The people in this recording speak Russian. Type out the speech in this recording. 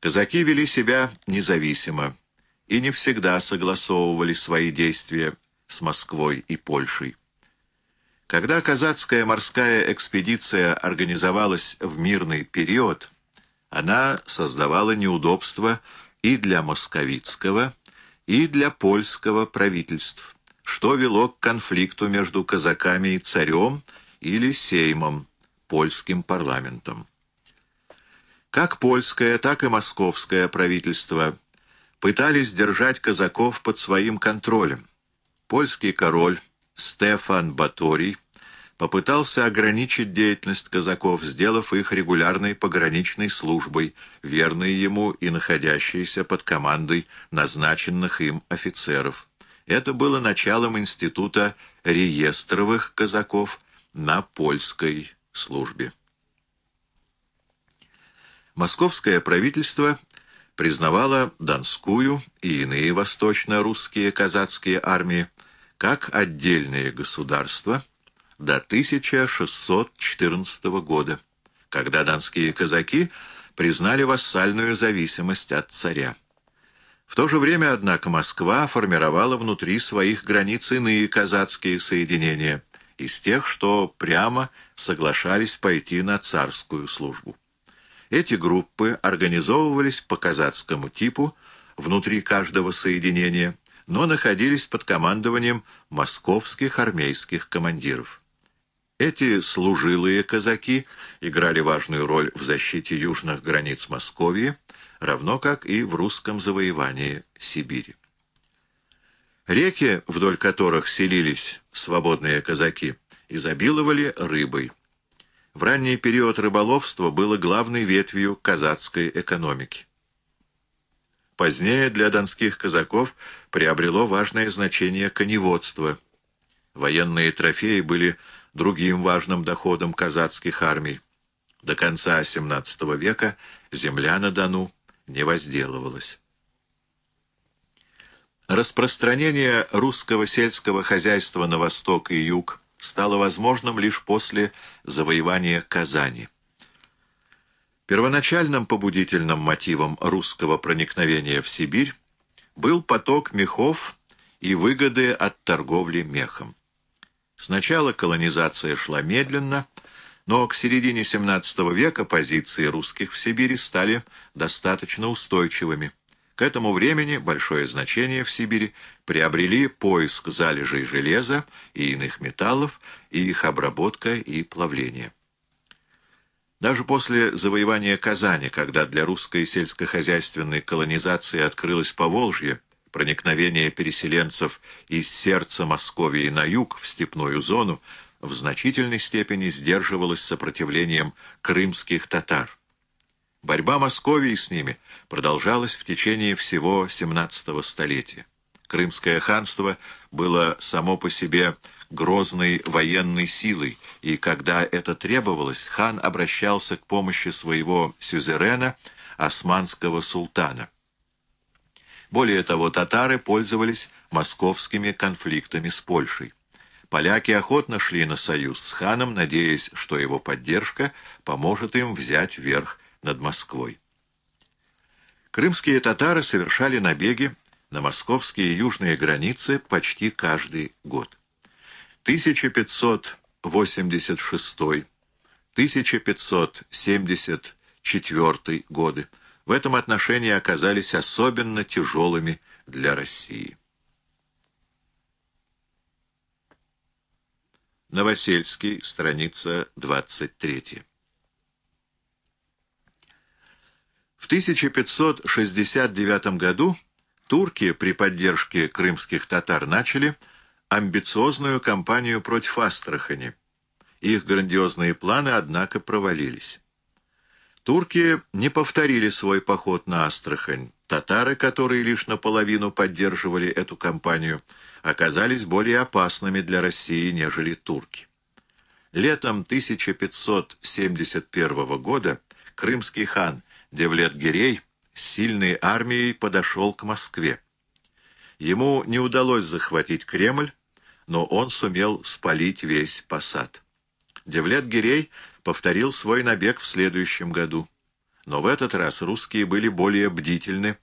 Казаки вели себя независимо и не всегда согласовывали свои действия с Москвой и Польшей. Когда казацкая морская экспедиция организовалась в мирный период, она создавала неудобства и для московицкого, и для польского правительств, что вело к конфликту между казаками и царем или сеймом, польским парламентом. Как польское, так и московское правительство пытались держать казаков под своим контролем. Польский король Стефан Баторий попытался ограничить деятельность казаков, сделав их регулярной пограничной службой, верной ему и находящейся под командой назначенных им офицеров. Это было началом института реестровых казаков на польской службе. Московское правительство признавало Донскую и иные восточно-русские казацкие армии как отдельные государства – до 1614 года, когда донские казаки признали вассальную зависимость от царя. В то же время, однако, Москва формировала внутри своих границ иные казацкие соединения, из тех, что прямо соглашались пойти на царскую службу. Эти группы организовывались по казацкому типу внутри каждого соединения, но находились под командованием московских армейских командиров. Эти служилые казаки играли важную роль в защите южных границ Московии, равно как и в русском завоевании Сибири. Реки, вдоль которых селились свободные казаки, изобиловали рыбой. В ранний период рыболовство было главной ветвью казацкой экономики. Позднее для донских казаков приобрело важное значение коневодство. Военные трофеи были другим важным доходом казацких армий. До конца XVII века земля на Дону не возделывалась. Распространение русского сельского хозяйства на восток и юг стало возможным лишь после завоевания Казани. Первоначальным побудительным мотивом русского проникновения в Сибирь был поток мехов и выгоды от торговли мехом. Сначала колонизация шла медленно, но к середине XVII века позиции русских в Сибири стали достаточно устойчивыми. К этому времени большое значение в Сибири приобрели поиск залежей железа и иных металлов, и их обработка и плавление. Даже после завоевания Казани, когда для русской сельскохозяйственной колонизации открылось Поволжье, проникновение переселенцев из сердца Московии на юг в степную зону в значительной степени сдерживалось сопротивлением крымских татар. Борьба Московии с ними продолжалась в течение всего XVII столетия. Крымское ханство было само по себе грозной военной силой, и когда это требовалось, хан обращался к помощи своего сюзерена, османского султана. Более того, татары пользовались московскими конфликтами с Польшей. Поляки охотно шли на союз с ханом, надеясь, что его поддержка поможет им взять верх над Москвой. Крымские татары совершали набеги на московские южные границы почти каждый год. 1586, 1574 годы в этом отношении оказались особенно тяжелыми для России. Новосельский, страница 23. В 1569 году турки при поддержке крымских татар начали амбициозную кампанию против Астрахани. Их грандиозные планы, однако, провалились. Турки не повторили свой поход на Астрахань. Татары, которые лишь наполовину поддерживали эту кампанию, оказались более опасными для России, нежели турки. Летом 1571 года крымский хан Девлет-Гирей с сильной армией подошел к Москве. Ему не удалось захватить Кремль, но он сумел спалить весь посад. Девлет-Гирей повторил свой набег в следующем году. Но в этот раз русские были более бдительны,